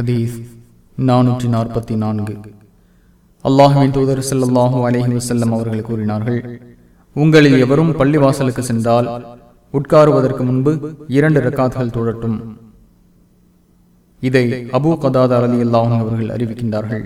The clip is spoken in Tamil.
ஹதீஸ் நானூற்றி நாற்பத்தி நான்கு அல்லாஹுவின் தூதர் ஸல்லல்லாஹு அலஹி வசல்லம் அவர்கள் கூறினார்கள் உங்களில் எவரும் பள்ளிவாசலுக்கு சென்றால் உட்காருவதற்கு முன்பு இரண்டு ரக்காத்கள் தொழட்டும். இதை அபு கதாதா அலி அல்லாஹும் அவர்கள் அறிவிக்கின்றார்கள்.